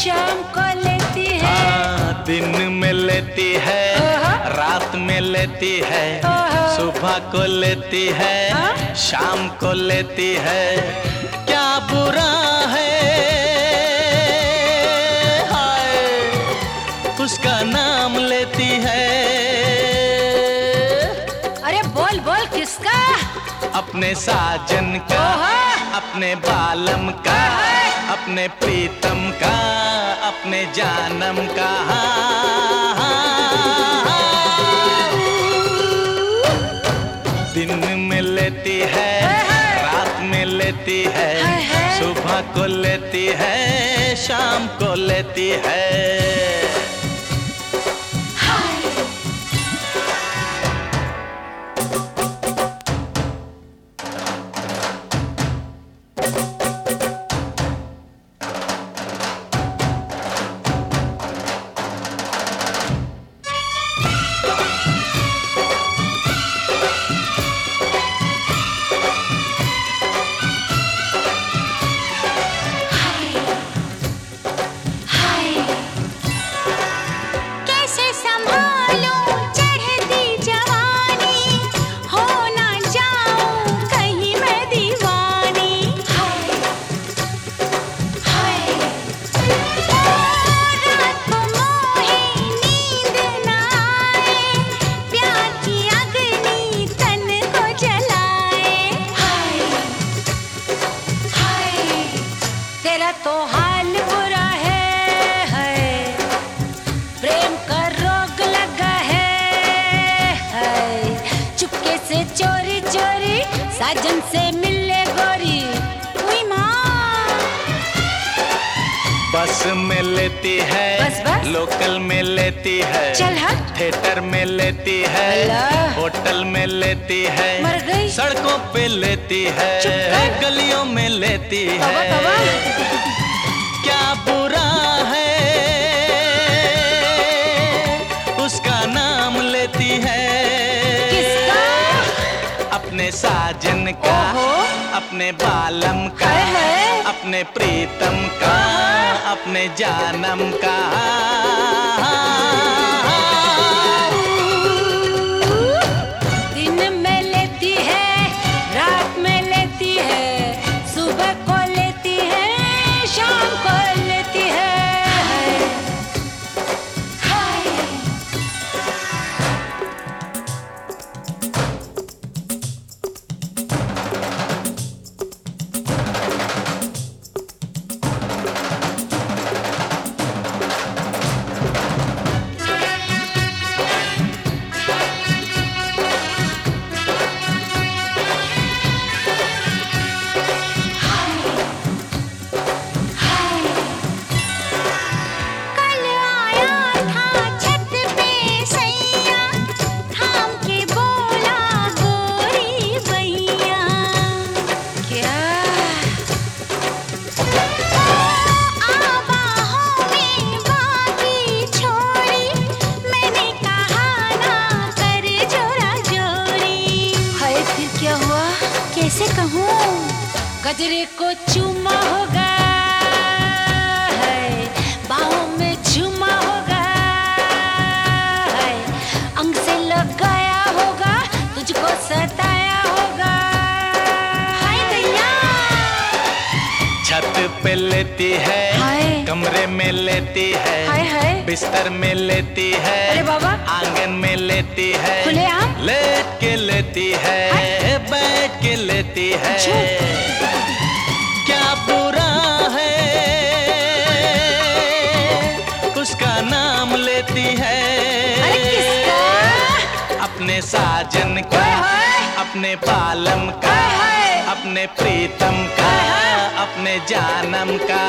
शाम को लेती है। हाँ, दिन में लेती है रात में लेती है सुबह को लेती है हाँ। शाम को लेती है। क्या बुरा है? उसका नाम अपने साजन का। अपने बालम का अपने प्रीतम का अपने जानम का दिन में लेती है रात में लेती है। सुबह को लेती है शाम को लेती है साजन से मिले गोरी बस में लेती है बस, बस? लोकल में लेती है चल थिएटर में लेती है होटल में लेती है मर गई। सड़कों पे लेती है गलियों में लेती है। तवा, क्या साजन का अपने बालम का। अपने प्रीतम का अपने जानम का। गजरे को चूमा होगा है। बाहों में झूमा होगा है। अंग से लगाया होगा तुझको सताया होगा। हाय दैया छत पे लेती है हाय। कमरे में लेती है। हाय, हाय। बिस्तर में लेती है अरे बाबा। आँगन में लेती है? लेट के लेती है बैठ के लेती है अच्छा। क्या बुरा है उसका नाम लेती है अपने साजन का। अपने पालम का। अपने प्रीतम का अपने जानम का।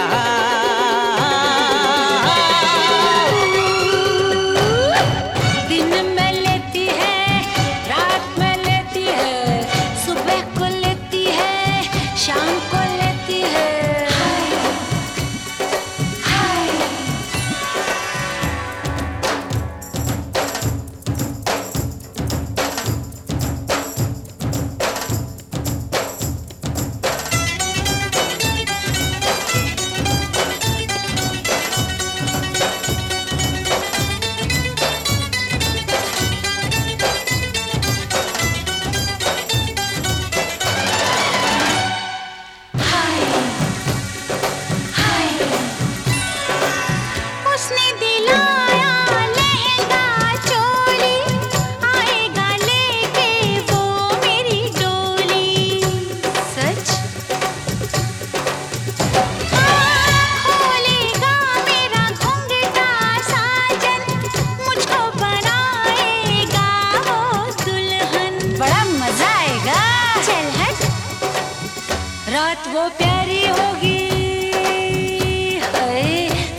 रात वो प्यारी होगी।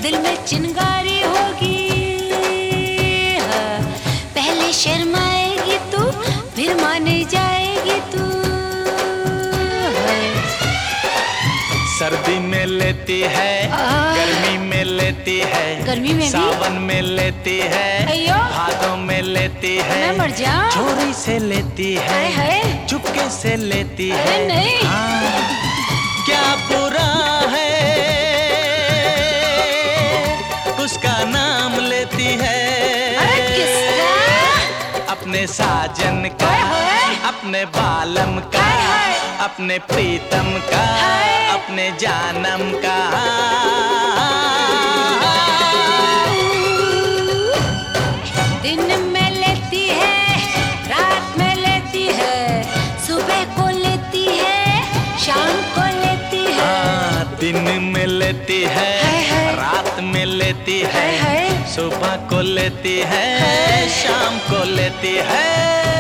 दिल में चिंगारी होगी। पहले शर्माएगी तू फिर माने जाएगी तू। सर्दी में लेती है गर्मी में लेती है गर्मी में सावन में लेती है हाथों में लेती है मर छोरी से लेती है चुपके से लेती है। नहीं। हाँ। बुरा है। उसका नाम लेती है। अपने साजन का। अपने बालम का। अपने प्रीतम का अपने जानम का। दिन में लेती है। रात में लेती है। सुबह को लेती है शाम को लेती है